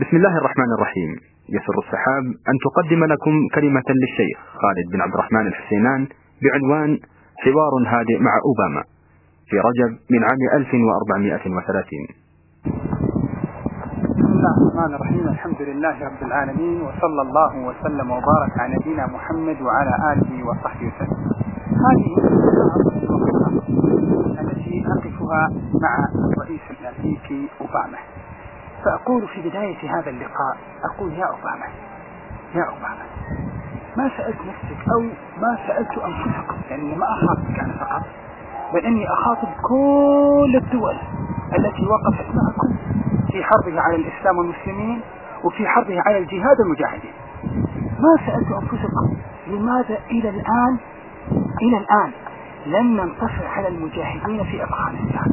بسم الله الرحمن الرحيم يسر السحاب أن تقدم لكم كلمة للشيخ خالد بن عبد الرحمن الحسينان بعنوان حوار هادئ مع أوباما في رجب من عام 1430 بسم الله الرحمن الرحيم الحمد لله رب العالمين وصلى الله وسلم وبارك على نبينا محمد وعلى آله وصحبه وسلم هذه التي أقفها مع الرئيس الأمريكي أوباما فأقول في بداية هذا اللقاء أقول يا أوباما يا أوباما ما سألت نفسك أو ما سألت أنفسكم لأني ما أخاطبك أنا فقط بل إني أخاطب كل الدول التي وقفت معكم في حربها على الإسلام والمسلمين وفي حربها على الجهاد المجاهدين ما سألت أنفسكم لماذا إلى الآن إلى الآن لم ننتصر على المجاهدين في أفغانستان؟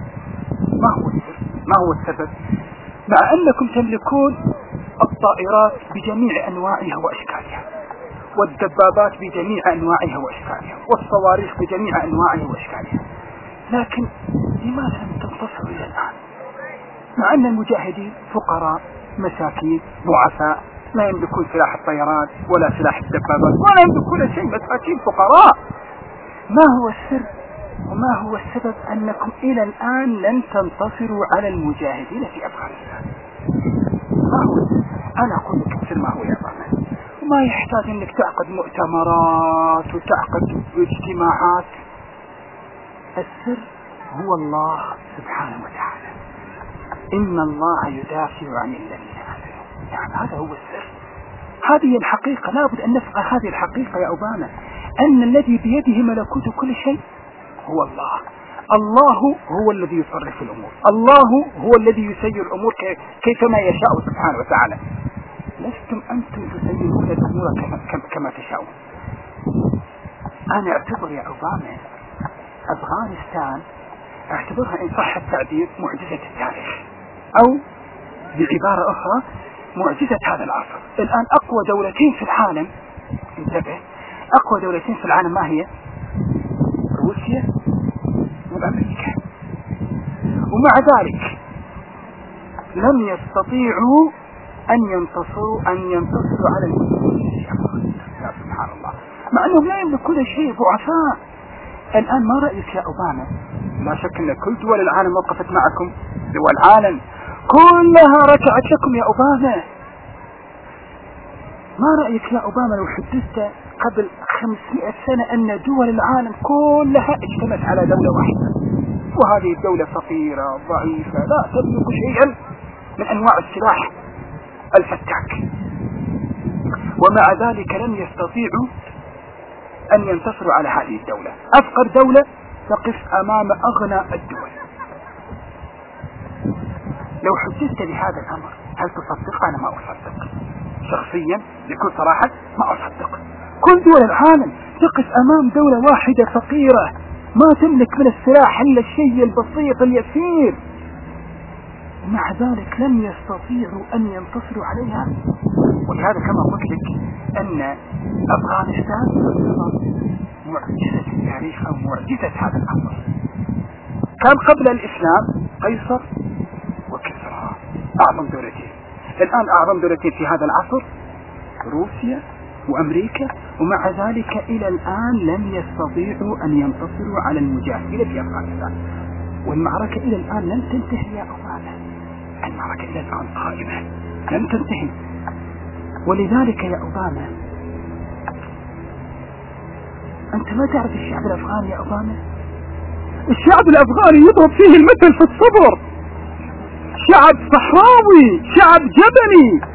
ما هو السر ما هو السبب؟ مع أنكم تملكون الطائرات بجميع أنواعها وأشكالها والدبابات بجميع أنواعها وأشكالها والصواريخ بجميع أنواعها وأشكالها. لكن لماذا لم تنتصروا إلى الآن؟ مع أن المجاهدين فقراء مساكين ضعفاء لا يملكون سلاح الطيران ولا سلاح الدبابات ولا يملكون شيء مساكين فقراء. ما هو السر وما هو السبب أنكم إلى الآن لم تنتصروا على المجاهدين في أفغانستان؟ ما هو أنا أقول لك السر ما هو يا ضمان وما يحتاج أنك تعقد مؤتمرات وتعقد اجتماعات. السر هو الله سبحانه وتعالى. إن الله يدافع عن الذين آمنوا. يعني هذا هو السر. هذه الحقيقة لابد أن نفقه هذه الحقيقة يا أوباما أن الذي بيده ملكوت كل شيء هو الله. الله هو الذي يصرف الأمور. الله هو الذي يسير الأمور كيفما يشاء سبحانه وتعالى. لستم أنتم تسيرون الأمور كما, تشاءون. أنا أعتبر يا أوباما أفغانستان أعتبرها إن صح التعبير معجزة التاريخ. أو بعبارة أخرى معجزة هذا العصر. الآن أقوى دولتين في العالم. انتبه. أقوى دولتين في العالم ما هي؟ روسيا وأمريكا ومع ذلك لم يستطيعوا أن ينتصروا أن ينتصروا على المسلمين سبحان الله. مع أنهم لا يملكون شيء ضعفاء. الآن ما رأيك يا أوباما؟ لا شك أن كل دول العالم وقفت معكم. دول العالم. كلها ركعت لكم يا أوباما. ما رأيك يا أوباما لو حدثت قبل 500 سنة أن دول العالم كلها اجتمعت على دولة واحدة. وهذه الدولة فقيرة ضعيفة لا تملك شيئا من أنواع السلاح الفتاك. ومع ذلك لم يستطيعوا أن ينتصروا على هذه الدولة. أفقر دولة تقف أمام أغنى الدول. لو حدثت بهذا الأمر هل تصدق؟ أنا ما أصدق. شخصيا بكل صراحة ما أصدق. كل دول العالم تقف أمام دولة واحدة فقيرة. ما تملك من السلاح إلا الشيء البسيط اليسير. مع ذلك لم يستطيعوا أن ينتصروا عليها. ولهذا كما قلت لك أن أفغانستان معجزة التاريخ أو معجزة هذا الأمر. كان قبل الإسلام قيصر وكسرى أعظم دولتين. الآن أعظم دولتين في هذا العصر روسيا وأمريكا ومع ذلك إلى الآن لم يستطيعوا أن ينتصروا على المجاهدين في أفغانستان. والمعركة إلى الآن لم تنتهي يا أوباما المعركة إلى الآن قائمة. لم تنتهي. ولذلك يا أوباما أنت ما تعرف الشعب الأفغاني يا أوباما الشعب الأفغاني يضرب فيه المثل في الصبر. شعب صحراوي شعب جبلي.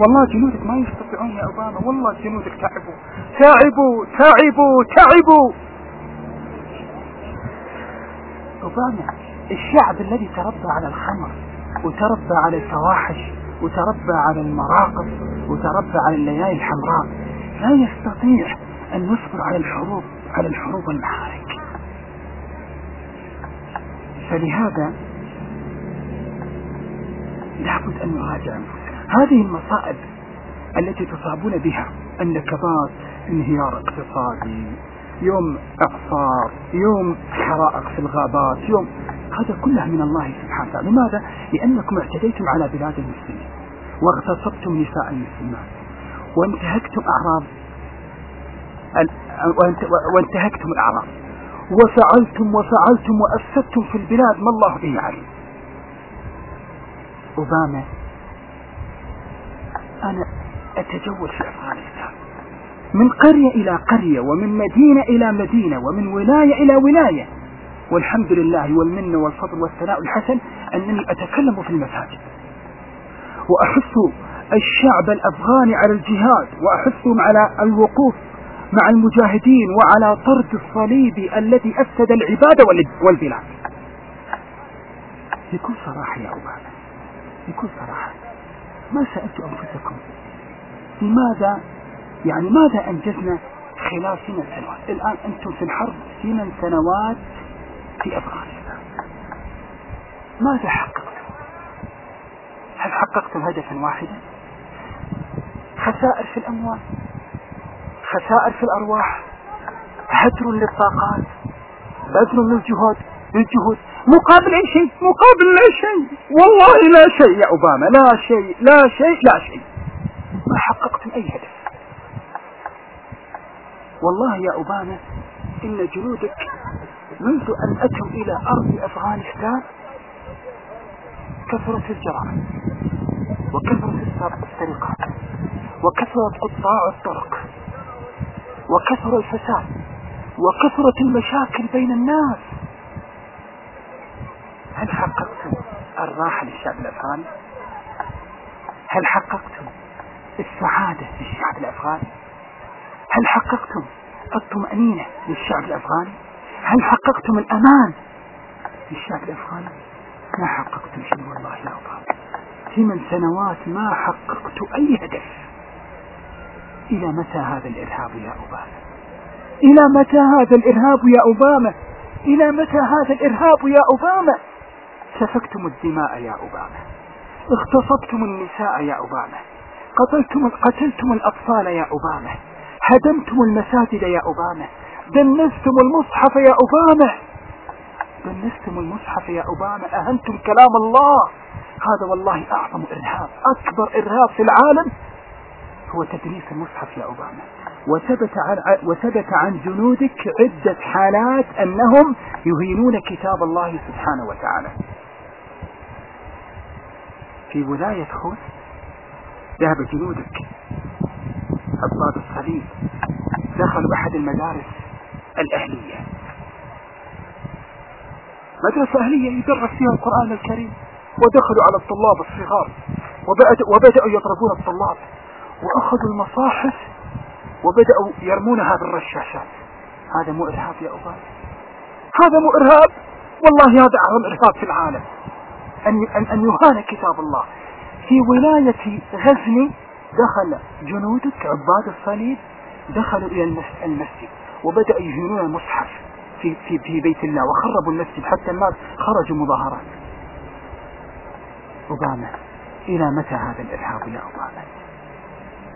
والله جنودك ما يستطيعون يا أوباما والله جنودك تعبوا. تعبوا تعبوا تعبوا. أوباما الشعب الذي تربى على الخمر وتربى على الفواحش وتربى على المراقص وتربى على الليالي الحمراء لا يستطيع أن يصبر على الحروب على الحروب والمعارك فلهذا لابد أن نراجع أنفسنا هذه المصائب التي تصابون بها النكبات انهيار اقتصادي يوم إعصار يوم حرائق في الغابات يوم هذا كلها من الله سبحانه وتعالى. لماذا؟ لأنكم اعتديتم على بلاد المسلمين واغتصبتم نساء المسلمات وانتهكتم أعراض وانتهكتم الأعراض. وفعلتم وفعلتم وأفسدتم في البلاد. ما الله به عليم. أوباما أنا أتجول في أفغانستان. من قرية إلى قرية ومن مدينة إلى مدينة ومن ولاية إلى ولاية. والحمد لله والمنة والفضل والثناء الحسن أنني أتكلم في المساجد. وأحث الشعب الأفغاني على الجهاد وأحثهم على الوقوف مع المجاهدين وعلى طرد الصليب الذي أفسد العباد والبلاد. بكل صراحة يا أبانا بكل صراحة. ما سألت أنفسكم؟ لماذا؟ يعني ماذا أنجزنا خلال ثمان سنوات؟ الآن أنتم في الحرب ثمان سنوات في أفغانستان. ماذا حققتم؟ هل حققتم هدفا واحدا؟ خسائر في الأموال خسائر في الأرواح هدر للطاقات بذل للجهود للجهود مقابل أي شيء؟ مقابل لا شيء. والله لا شيء يا أوباما لا شيء لا شيء لا شيء. ما حققتم أي هدف. والله يا أوباما إن جنودك منذ أن أتوا إلى أرض أفغانستان كثرت الجرائم وكثرت السرقات وكثرت قطاع الطرق وكثر الفساد وكثرت المشاكل بين الناس. هل حققتم الراحة للشعب الأفغاني؟ هل حققتم السعادة للشعب الأفغاني؟ هل حققتم الطمأنينة للشعب الأفغاني؟ هل حققتم الأمان للشعب الأفغاني؟ ما حققتم شيء والله يا أبغى ثمان سنوات ما حققت أي هدف. إلى متى هذا الإرهاب يا أوباما؟ إلى متى هذا الإرهاب يا أوباما؟ إلى متى هذا الإرهاب يا أوباما؟ سفكتم الدماء يا أوباما اغتصبتم النساء يا أوباما قتلتم قتلتم الأطفال يا أوباما هدمتم المساجد يا أوباما دنستم المصحف يا أوباما دنستم المصحف يا أوباما أهنتم كلام الله. هذا والله أعظم إرهاب. أكبر إرهاب في العالم هو تدريس المصحف يا أوباما وثبت عن, وثبت عن جنودك عدة حالات أنهم يهينون كتاب الله سبحانه وتعالى. في ولاية خوس ذهب جنودك. أطلاب الصليب. دخلوا أحد المدارس الأهلية. مدرسة أهلية يدرس فيها القرآن الكريم. ودخلوا على الطلاب الصغار. وبدأوا يضربون الطلاب. وأخذوا المصاحف. وبدأوا يرمونها بالرشاشات. هذا مو إرهاب يا أبا هذا مو إرهاب. والله هذا أعظم إرهاب في العالم. أن أن يهان كتاب الله. في ولاية غزني دخل جنودك عباد الصليب دخلوا إلى المسجد وبدأوا يهينون المصحف في, في, في بيت الله وخربوا المسجد حتى الناس خرجوا مظاهرات. أوباما إلى متى هذا الإرهاب يا أوباما؟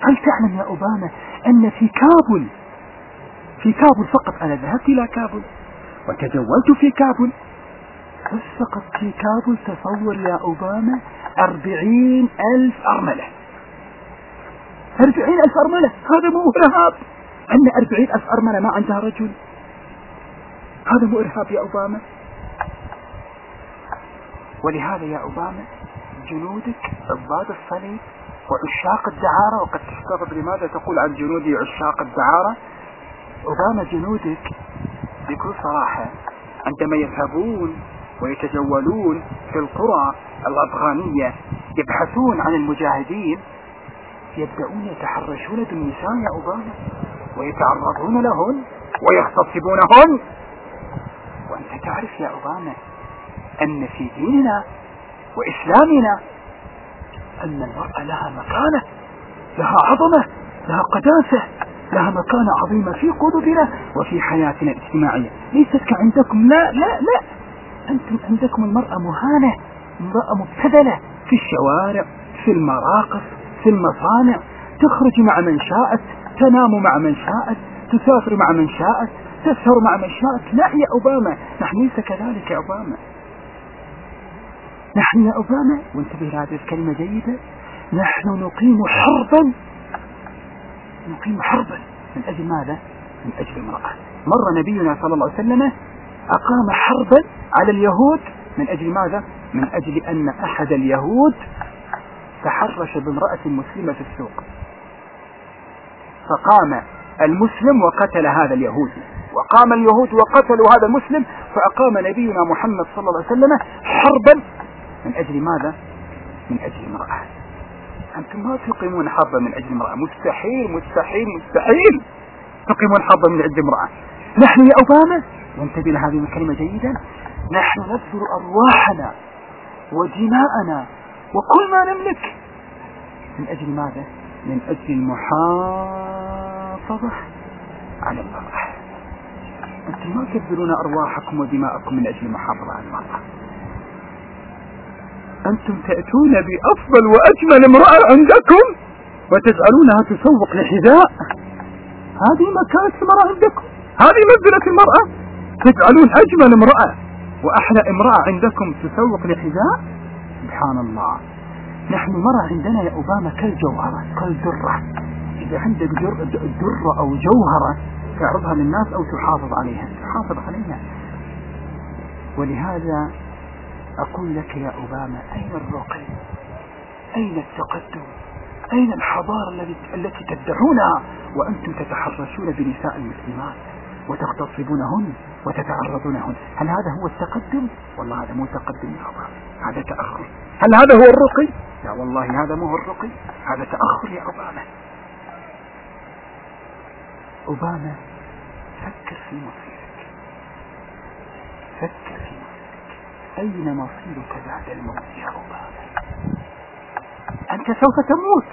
هل تعلم يا أوباما أن في كابل في كابل فقط أنا ذهبت إلى كابل وتجولت في كابل فقط في كابل تصور يا أوباما أربعين ألف أرملة. أربعين ألف أرملة. هذا مو إرهاب. أن أربعين ألف أرملة ما عندها رجل. هذا مو إرهاب يا أوباما. ولهذا يا أوباما جنودك عباد الصليب وعشاق الدعارة وقد تستغرب لماذا تقول عن جنودي عشاق الدعارة؟ أوباما جنودك بكل صراحة عندما يذهبون ويتجولون في القرى الأفغانية يبحثون عن المجاهدين يبدأون يتحرشون بالنساء يا أوباما ويتعرضون لهن ويغتصبونهن وأنت تعرف يا أوباما أن في ديننا وإسلامنا أن المرأة لها مكانة لها عظمة لها قداسة لها مكانة عظيمة في قلوبنا وفي حياتنا الاجتماعية. ليست كعندكم لا لا لا. أنتم عندكم المرأة مهانة امرأة مبتذلة في الشوارع في المراقص في المصانع تخرج مع من شاءت تنام مع من شاءت تسافر مع من شاءت تسهر مع من شاءت. لا يا أوباما نحن ليس كذلك يا أوباما. نحن يا أوباما وانتبه لهذه الكلمة جيدة نحن نقيم حربا. نقيم حربا. من أجل ماذا؟ من أجل امرأة. مر نبينا صلى الله عليه وسلم أقام حربا على اليهود. من أجل ماذا؟ من أجل أن أحد اليهود تحرش بامرأة مسلمة في السوق. فقام المسلم وقتل هذا اليهودي وقام اليهود وقتلوا هذا المسلم فأقام نبينا محمد صلى الله عليه وسلم حربا. من أجل ماذا؟ من أجل امرأة. أنتم ما تقيمون حربا من أجل امرأة. مستحيل مستحيل مستحيل تقيمون حربا من أجل امرأة. نحن يا أوباما وانتبه لهذه الكلمة جيدا. نحن نبذل أرواحنا ودماءنا وكل ما نملك. من أجل ماذا؟ من أجل المحافظة على المرأة أنتم ما تبذلون أرواحكم ودماءكم من أجل المحافظة على المرأة أنتم تأتون بأفضل وأجمل امرأة عندكم وتجعلونها تسوق لحذاء. هذه مكانة المرأة عندكم. هذه منزلة المرأة. تجعلون أجمل امرأة وأحلى امرأة عندكم تسوق لحذاء؟ سبحان الله نحن مرة عندنا يا أوباما كالجوهرة كالدرة. إذا عندك درة أو جوهرة تعرضها للناس أو تحافظ عليها. تحافظ عليها. ولهذا أقول لك يا أوباما أين الرقي؟ أين التقدم؟ أين الحضارة التي تدعونها؟ وأنتم تتحرشون بنساء المسلمات. وتغتصبونهن وتتعرضونهن. هل هذا هو التقدم؟ والله هذا مو تقدم يا أوباما هذا تأخر. هل هذا هو الرقي؟ لا والله هذا مو هو الرقي. هذا تأخر يا أوباما. أوباما فكر في مصيرك. فكر في أين مصيرك بعد الموت يا أبانا أنت سوف تموت.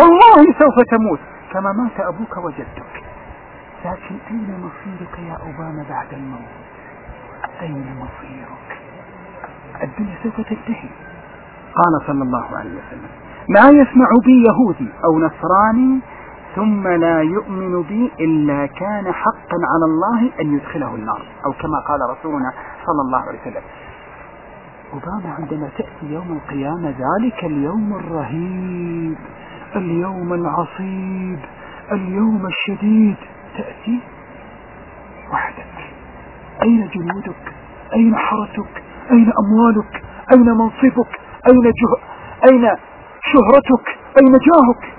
والله سوف تموت. كما مات أبوك وجدك. لكن أين مصيرك يا أوباما بعد الموت؟ أين مصيرك؟ الدنيا سوف تنتهي. قال صلى الله عليه وسلم ما يسمع بي يهودي أو نصراني ثم لا يؤمن بي إلا كان حقا على الله أن يدخله النار. أو كما قال رسولنا صلى الله عليه وسلم. أوباما عندما تأتي يوم القيامة ذلك اليوم الرهيب اليوم العصيب اليوم الشديد. تأتي وحدك. أين جنودك؟ أين حرسك أين أموالك؟ أين منصبك؟ أين جه... أين شهرتك؟ أين جاهك؟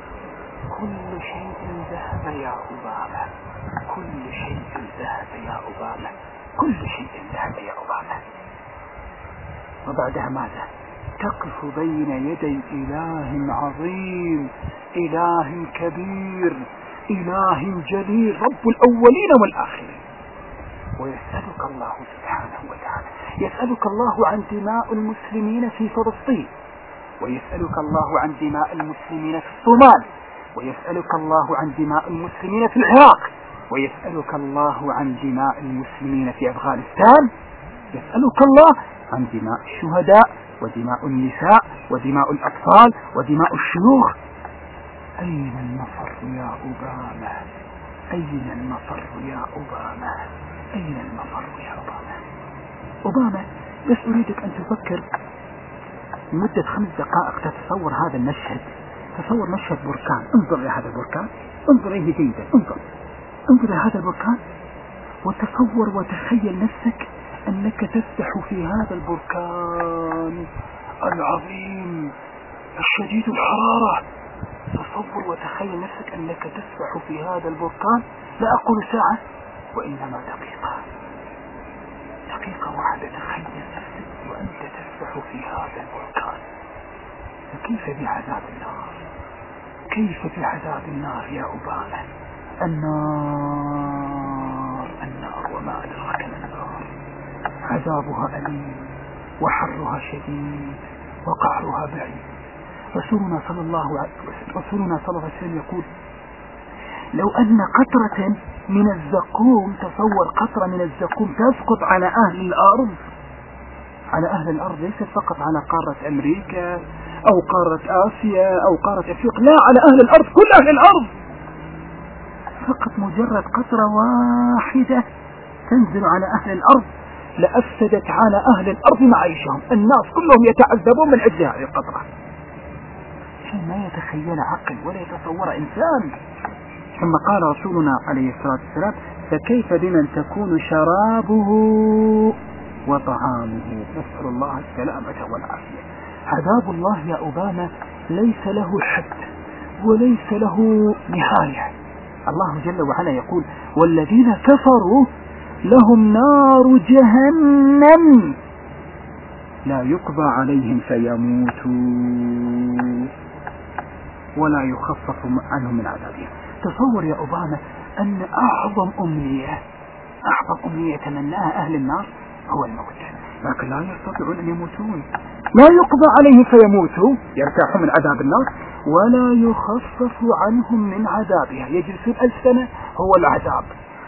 كل شيء ذهب يا أوباما. كل شيء ذهب يا أوباما. كل شيء ذهب يا أوباما. وبعدها ماذا؟ تقف بين يدي إله عظيم إله كبير. إله جليل رب الأولين والآخرين. ويسألك الله سبحانه وتعالى يسألك الله عن دماء المسلمين في فلسطين ويسألك الله عن دماء المسلمين في الصومال ويسألك الله عن دماء المسلمين في العراق ويسألك الله عن دماء المسلمين في أفغانستان. يسألك الله عن دماء الشهداء ودماء النساء ودماء الأطفال ودماء الشيوخ. أين المفر يا أوباما أين المفر يا أوباما أين المفر يا أوباما أوباما بس أريدك أن تفكر. لمدة خمس دقائق تتصور هذا المشهد. تصور مشهد بركان. انظر إلى هذا البركان. انظر إليه جيدا. انظر. انظر إلى هذا البركان. وتصور وتخيل نفسك أنك تسبح في هذا البركان العظيم الشديد الحرارة. تصور وتخيل نفسك أنك تسبح في هذا البركان لا أقول ساعة وإنما دقيقة. دقيقة واحدة تخيل نفسك وأنت تسبح في هذا البركان فكيف بعذاب النار؟ كيف بعذاب النار يا أبانا النار النار وما أدراك ما النار. عذابها أليم وحرها شديد وقعرها بعيد. رسولنا صلى الله عليه رسولنا صلى الله عليه وسلم يقول لو أن قطرة من الزقوم تصور قطرة من الزقوم تسقط على أهل الأرض. على أهل الأرض ليست فقط على قارة أمريكا أو قارة آسيا أو قارة أفريقيا لا على أهل الأرض كل أهل الأرض. فقط مجرد قطرة واحدة تنزل على أهل الأرض لأفسدت على أهل الأرض معيشهم. الناس كلهم يتعذبون من أجل هذه القطرة. شيء ما يتخيل عقل ولا يتصور إنسان. ثم قال رسولنا عليه الصلاة والسلام فكيف بمن تكون شرابه وطعامه؟ نسأل الله السلامة والعافية. عذاب الله يا أوباما ليس له حد وليس له نهاية. الله جل وعلا يقول والذين كفروا لهم نار جهنم لا يقضى عليهم فيموتوا. ولا يخفف عنهم من عذابهم تصور يا أوباما أن أعظم أمنية أعظم أمنية تمناها أهل النار هو الموت. لكن لا يستطيعون أن يموتون. لا يقضى عليهم فيموتوا يرتاحوا من عذاب النار. ولا يخفف عنهم من عذابها. يجلسون ألف سنة هو العذاب.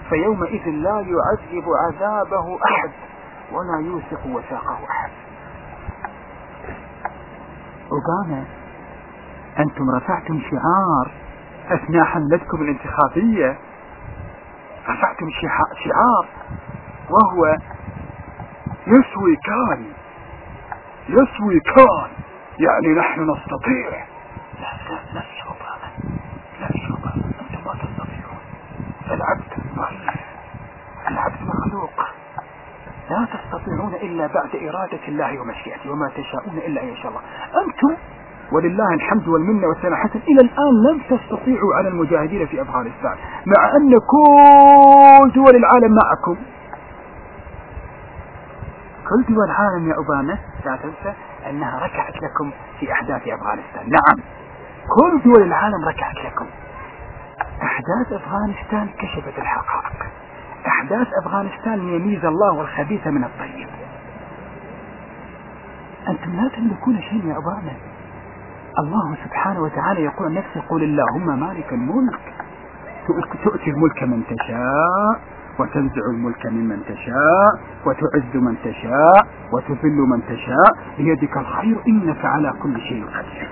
فيومئذ لا يعذب عذابه أحد ولا يوثق وثاقه أحد. أوباما أنتم رفعتم شعار. أثناء حملتكم الانتخابية. رفعتم شعار. وهو يسوي كان. يسوي كان. يعني نحن نستطيع. لا لا لا أوباما لا أوباما أنتم ما تستطيعون. العبد العبد مخلوق. لا تستطيعون إلا بعد إرادة الله ومشيئته وما تشاءون إلا أن يشاء الله. أنتم ولله الحمد والمنة والثناء حسن. إلى الآن لم تستطيعوا على المجاهدين في أفغانستان مع أن كل دول العالم معكم. كل دول العالم يا أوباما لا تنسى أنها ركعت لكم في أحداث أفغانستان. نعم كل دول العالم ركعت لكم. أحداث أفغانستان كشفت الحقائق. أحداث أفغانستان يميز الله والخبيث من الطيب. أنتم لا تملكون شيء يا أوباما. الله سبحانه وتعالى يقول نفسه قل اللهم مالك الملك. تؤتي الملك من تشاء وتنزع الملك ممن تشاء وتعز من تشاء وتذل من تشاء. بيدك الخير إنك على كل شيء قدير.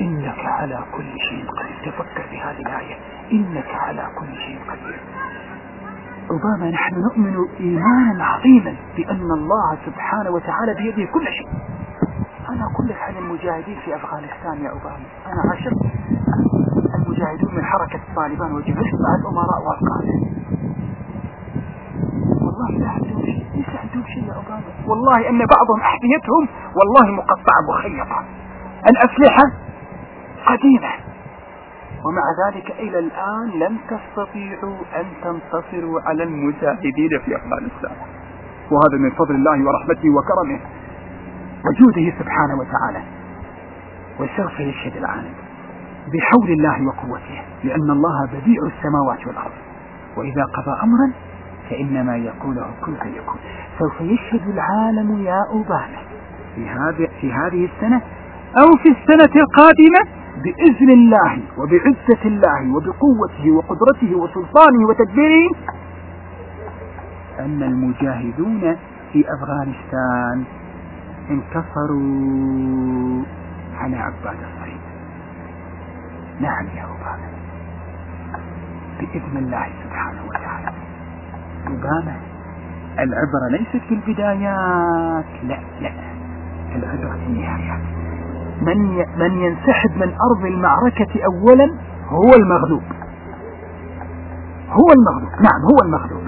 إنك على كل شيء قدير. تفكر في هذه الآية. إنك على كل شيء قدير. ربما نحن نؤمن إيمانا عظيما بأن الله سبحانه وتعالى بيده كل شيء. أنا أقول لك عن المجاهدين في أفغانستان يا أوباما أنا عاشرت المجاهدون من حركة طالبان وجلست مع الأمراء والقادة والله لا عندهم شيء ليس عندهم شيء يا أوباما والله أن بعضهم أحذيتهم والله مقطعة مخيطة. الأسلحة قديمة. ومع ذلك إلى الآن لم تستطيعوا أن تنتصروا على المجاهدين في أفغانستان. وهذا من فضل الله ورحمته وكرمه. وجوده سبحانه وتعالى. وسوف يشهد العالم بحول الله وقوته لأن الله بديع السماوات والأرض. وإذا قضى أمرا فإنما يقول له كن فيكون. سوف يشهد العالم يا أوباما في هذه في هذه السنة أو في السنة القادمة بإذن الله وبعزة الله وبقوته وقدرته وسلطانه وتدبيره. أن المجاهدون في أفغانستان انتصروا على عباد الصعيد. نعم يا أوباما بإذن الله سبحانه وتعالى. أوباما العبرة ليست في البدايات. لا لا. العبرة في النهايات من من ينسحب من أرض المعركة أولا هو المغلوب. هو المغلوب. نعم هو المغلوب.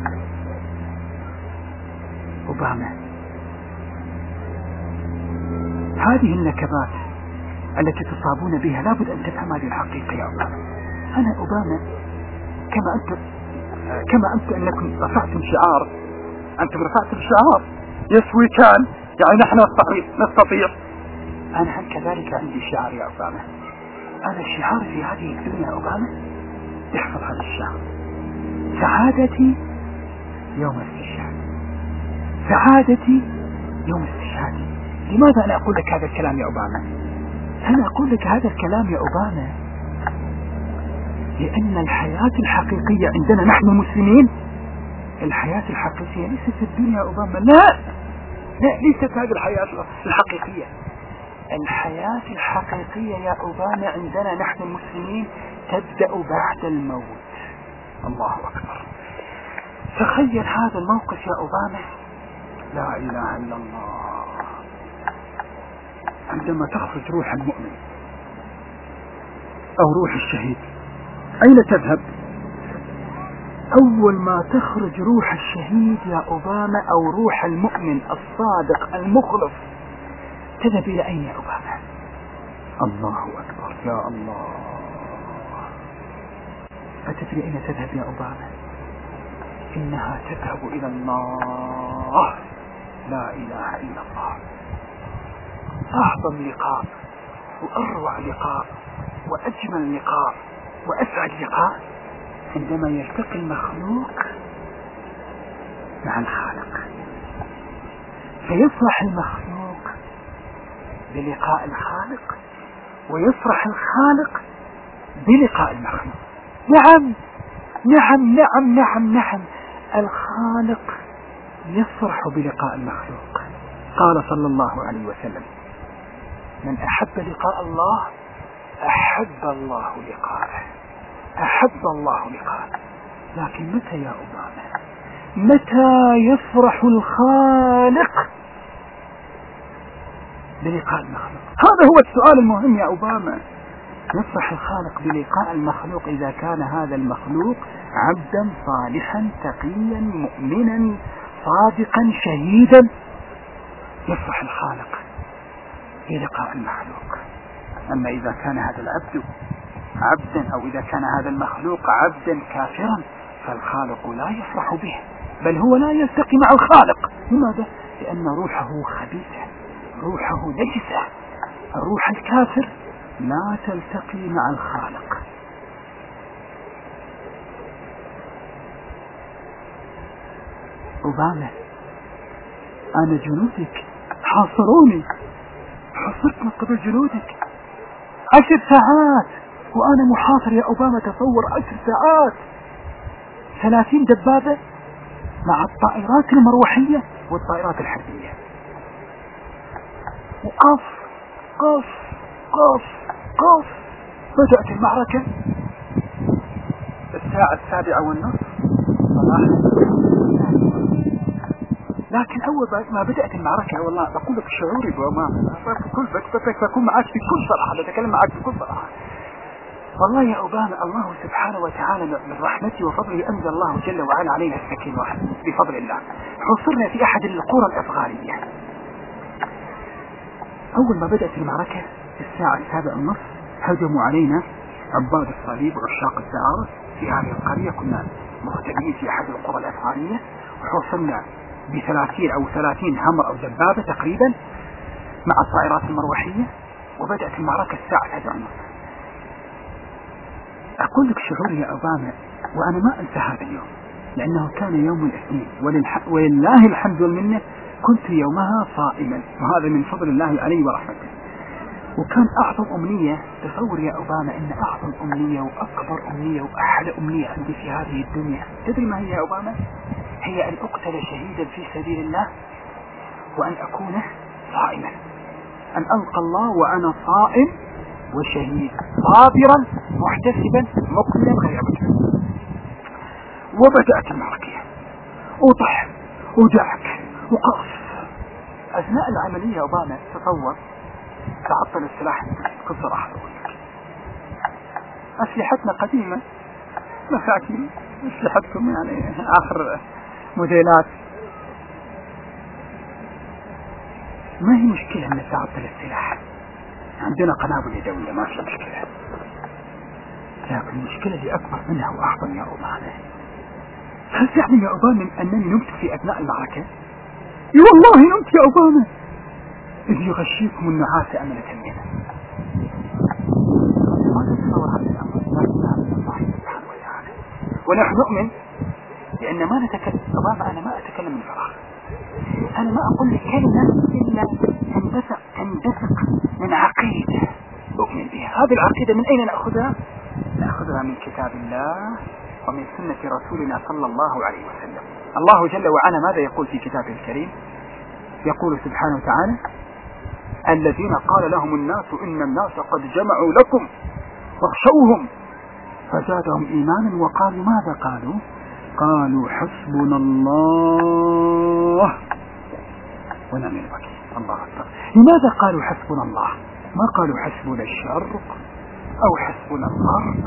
أوباما هذه النكبات التي تصابون بها لابد أن تفهم هذه الحقيقة يا أوباما أنا أوباما كما أنت كما أنت أنكم رفعتم شعار أنتم رفعتم شعار. يسوي كان يعني نحن نستطيع أنا كذلك عندي شعار يا أوباما؟ أنا شعاري في هذه الدنيا أوباما احفظ هذا الشعار. سعادتي يوم استشهاد. سعادتي يوم استشهادي لماذا أنا أقول لك هذا الكلام يا أوباما؟ أنا أقول لك هذا الكلام يا أوباما لأن الحياة الحقيقية عندنا نحن المسلمين الحياة الحقيقية ليست في الدنيا يا أوباما لا! لا ليست هذه الحياة الحقيقية. الحياة الحقيقية يا أوباما عندنا نحن المسلمين تبدأ بعد الموت. الله أكبر. تخيل هذا الموقف يا أوباما. لا إله إلا الله. عندما تخرج روح المؤمن أو روح الشهيد أين تذهب؟ أول ما تخرج روح الشهيد يا أوباما أو روح المؤمن الصادق المخلص تذهب إلى أين يا أوباما؟ الله أكبر يا الله. أتدري أين تذهب يا أوباما؟ إنها تذهب إلى الله. لا إله إلا الله. أعظم لقاء وأروع لقاء وأجمل لقاء وأسعد لقاء. عندما يلتقي المخلوق مع الخالق فيفرح المخلوق بلقاء الخالق ويفرح الخالق بلقاء المخلوق. نعم نعم نعم نعم نعم. الخالق يفرح بلقاء المخلوق. قال صلى الله عليه وسلم من أحب لقاء الله أحب الله لقاءه. أحب الله لقاءه. لكن متى يا أمامة؟ متى يفرح الخالق بلقاء المخلوق؟ هذا هو السؤال المهم يا أوباما يفرح الخالق بلقاء المخلوق إذا كان هذا المخلوق عبدا صالحا تقيا مؤمنا صادقا شهيدا. يفرح الخالق. بلقاء المخلوق. أما إذا كان هذا العبد عبدا أو إذا كان هذا المخلوق عبدا كافرا فالخالق لا يفرح به بل هو لا يلتقي مع الخالق. لماذا؟ لأن روحه خبيثة روحه نجسة. الروح الكافر لا تلتقي مع الخالق. أوباما أنا جنودك حاصروني. حصرت من قبل جنودك. عشر ساعات. وأنا محاصر يا أوباما تصور عشر ساعات. ثلاثين دبابة مع الطائرات المروحية والطائرات الحربية. وقف قف قف قف. بدأت المعركة. الساعة السابعة والنصف. لكن أول ما بدأت المعركة والله بقول لك شعوري بكل بكون معك بكل صراحة بتكلم معك بكل صراحة. والله يا أوباما الله سبحانه وتعالى من رحمته وفضله أنزل الله جل وعلا علينا السكينة بفضل الله. حصرنا في أحد القرى الأفغانية. أول ما بدأت المعركة الساعة السابعة النصف هجموا علينا عباد الصليب وعشاق الدعارة في هذه القرية كنا مختبئين في أحد القرى الأفغانية وحصلنا بثلاثين أو ثلاثين همر أو دبابة تقريبا مع الطائرات المروحية وبدأت المعركة الساعة 11 ونصف أقول لك شعوري يا أوباما وأنا ما أنسى هذا اليوم لأنه كان يوم الاثنين. ولله الحمد والمنة كنت يومها صائما وهذا من فضل الله علي ورحمته. وكان أعظم أمنية تصور يا أوباما أن أعظم أمنية وأكبر أمنية وأحلى أمنية عندي في هذه الدنيا. تدري ما هي يا أوباما هي أن أقتل شهيدا في سبيل الله وأن أكون صائما. أن ألقى الله وأنا صائم وشهيد صابرا محتسبا مقبلا غير مجنون. وبدأت المعركة. وطح ودعك وقصف أثناء العملية أوباما تصور تعطل السلاح قصة راح أسلحتنا قديمة. مساكين أسلحتكم يعني آخر موديلات. ما هي مشكلة أن تعطل السلاح؟ عندنا قنابل يدوية ما في مشكلة. لكن المشكلة اللي أكبر منها وأعظم يا أوباما. هل تعلم يا أوباما أنني نمت في أثناء المعركة؟ إي والله نمت يا أوباما. إذ يغشيكم النعاس أمنة منه. ونحن نؤمن لأن ما نتكلم أوباما أنا ما أتكلم من فراغ. أنا ما أقول لك كلمة إلا تندفق تندفق من عقيدة أؤمن بها. هذه العقيدة من أين نأخذها؟ نأخذها من كتاب الله ومن سنة رسولنا صلى الله عليه وسلم. الله جل وعلا ماذا يقول في كتابه الكريم؟ يقول سبحانه وتعالى الذين قال لهم الناس إن الناس قد جمعوا لكم فاخشوهم فزادهم إيمانا وقالوا ماذا قالوا؟ قالوا حسبنا الله. ونعم الوكيل الله أكبر. لماذا قالوا حسبنا الله؟ ما قالوا حسبنا الشرق أو حسبنا الغرب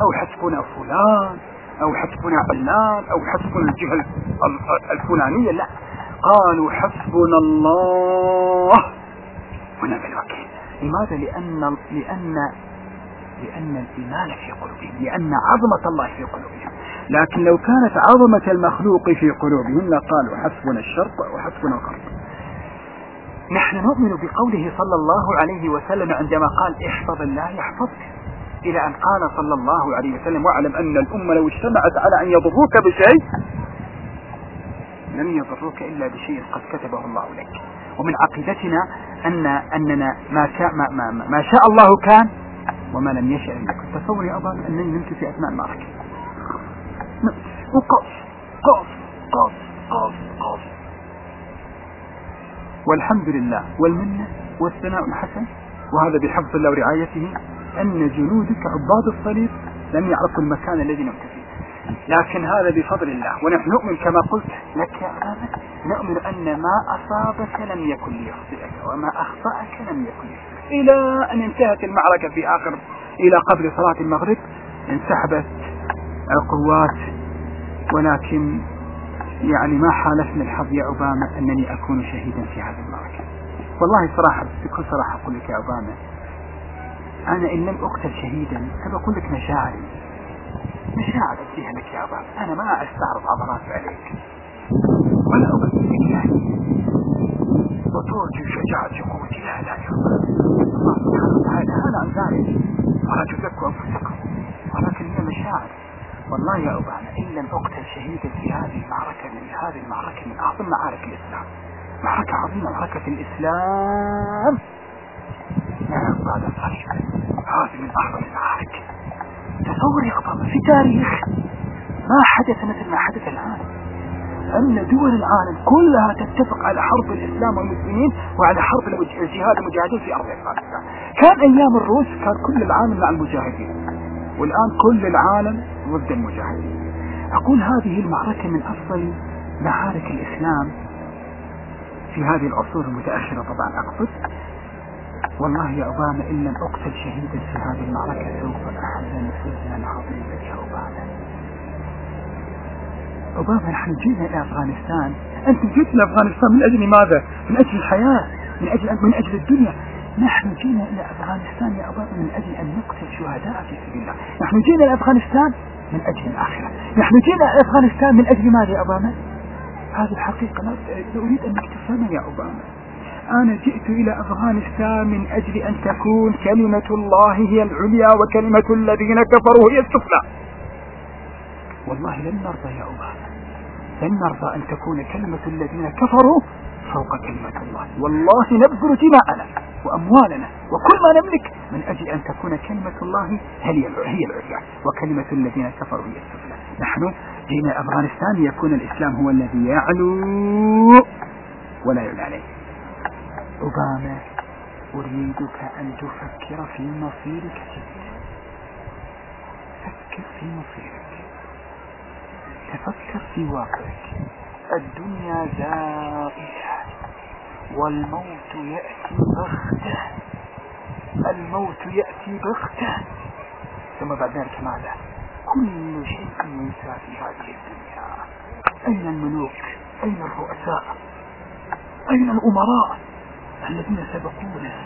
أو حسبنا فلان أو حسبنا علان أو حسبنا الجهة الفلانية؟ لا. قالوا حسبنا الله. ونعم الوكيل لماذا؟ لأن لأن لأن الإيمان في قلوبهم. لأن عظمة الله في قلوبهم. لكن لو كانت عظمة المخلوق في قلوبهم لقالوا حسبنا الشرق وحسبنا الغرب نحن نؤمن بقوله صلى الله عليه وسلم عندما قال احفظ الله يحفظك إلى أن قال صلى الله عليه وسلم واعلم أن الأمة لو اجتمعت على أن يضروك بشيء لم يضروك إلا بشيء قد كتبه الله لك. ومن عقيدتنا أن أننا ما شاء ما, ما, ما شاء الله كان وما لم لم يكن تصور يا أبا أنني نمت في أثناء المعركة. وقف قف قف قف قف والحمد لله والمنة والثناء الحسن وهذا بحفظ الله ورعايته أن جنودك عباد الصليب لم يعرفوا المكان الذي نمت فيه لكن هذا بفضل الله ونحن نؤمن كما قلت لك يا نؤمن أن ما أصابك لم يكن ليخطئك وما أخطأك لم يكن ليخطئك إلى أن انتهت المعركة في آخر إلى قبل صلاة المغرب انسحبت القوات ولكن يعني ما حالفني الحظ يا أوباما أنني أكون شهيدا في هذه المعركة والله صراحة بكل صراحة أقول لك يا أوباما أنا إن لم أقتل شهيدا سبقول لك مشاعري مشاعر أديها لك يا أبا أنا ما أستعرض عضلات عليك ولا أبديك يعني وترجي شجاعتي قوتي لا لا يا الله سبحانه وتعالى أنا عن ذلك ولا تزكوا أنفسكم ولكن هي مشاعر. والله يا أبانا إن لم أقتل شهيدا في هذه المعركة من هذه المعركة من أعظم معارك الإسلام. معركة عظيمة معركة الإسلام. يا بعد الصليب هذه من أعظم المعارك. تصور يا أبانا في تاريخ ما حدث مثل ما حدث الآن. أن دول العالم كلها تتفق على حرب الإسلام والمسلمين وعلى حرب الجهاد المجاهدين في أرض أفغانستان. كان أيام الروس كان كل العالم مع المجاهدين. والآن كل العالم ضد المجاهدين. أقول هذه المعركة من أفضل معارك الإسلام في هذه العصور المتأخرة. طبعا أقصد والله يا أوباما إن لم أقتل شهيدا في هذه المعركة سوف أحزن حزنا عظيما يا أوباما أوباما نحن جئنا إلى أفغانستان. أنت جئت إلى أفغانستان من أجل ماذا؟ من أجل الحياة من أجل من أجل الدنيا. نحن جئنا إلى أفغانستان يا أبا من أجل أن نقتل شهداء في سبيل الله. نحن جئنا إلى أفغانستان من أجل الآخرة. نحن جئنا أفغانستان من أجل ماذا يا أبانا هذه الحقيقة أريد أن تفهمها يا أبانا أنا جئت إلى أفغانستان من أجل أن تكون كلمة الله هي العليا وكلمة الذين كفروا هي السفلى. والله لن نرضى يا أبانا لن نرضى أن تكون كلمة الذين كفروا فوق كلمة الله. والله نبذل دماءنا. وأموالنا. وكل ما نملك من أجل أن تكون كلمة الله هي العليا. وكلمة الذين كفروا هي السفلى. نحن جينا أفغانستان ليكون الإسلام هو الذي يعلو ولا يعلى عليه. أوباما أريدك أن تفكر في مصيرك. جدا فكر في مصيرك. تفكر في واقعك. الدنيا زائلة والموت يأتي بغتة. الموت يأتي بغتة. ثم بعد ذلك ماذا؟ كل شيء ينسى في هذه الدنيا. أين الملوك؟ أين الرؤساء؟ أين الأمراء الذين سبقونا؟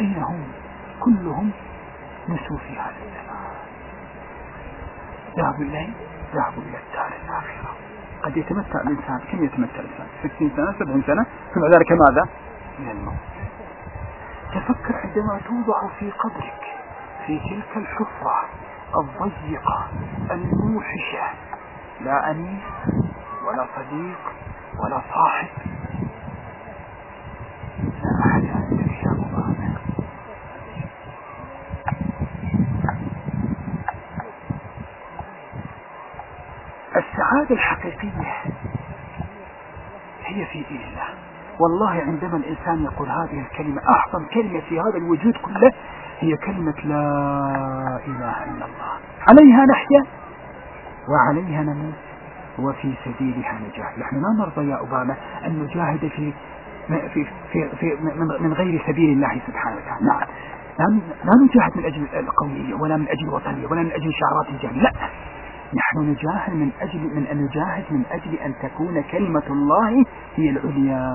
أين هم؟ كلهم نسوا في هذا الزمان. ذهبوا إليه ذهبوا إلى الدار الآخرة. قد يتمتع الإنسان كم يتمتع الإنسان؟ ستين سنة سبعين سنة؟ ثم ذلك ماذا؟ من الموت. تفكر عندما توضع في قبرك في تلك الحفرة الضيقة الموحشة لا أنيس ولا صديق ولا صاحب لا أحد عندك يا مبارك السعادة الحقيقية هي في دين الله. والله عندما الإنسان يقول هذه الكلمة أعظم كلمة في هذا الوجود كله هي كلمة لا إله إلا الله. عليها نحيا وعليها نموت وفي سبيلها نجاهد نحن لا نرضى يا أوباما أن نجاهد في في في, في من غير سبيل الله سبحانه وتعالى. نعم. لا نجاهد من أجل القومية ولا من أجل الوطنية ولا من أجل شعارات الجهل لا. نحن نجاهد من أجل من أن نجاهد من أجل أن تكون كلمة الله هي العليا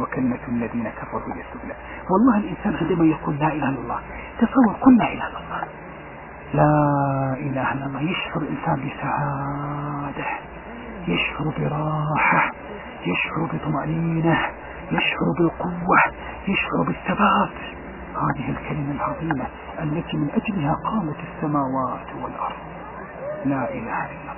وكلمة الذين كفروا هي السفلى والله الإنسان عندما يقول لا إله إلا الله تصور قل لا إله إلا الله. لا إله إلا الله يشعر الإنسان بسعادة يشعر براحة يشعر بطمأنينة يشعر بالقوة يشعر بالثبات. هذه الكلمة العظيمة التي من أجلها قامت السماوات والأرض. لا إله إلا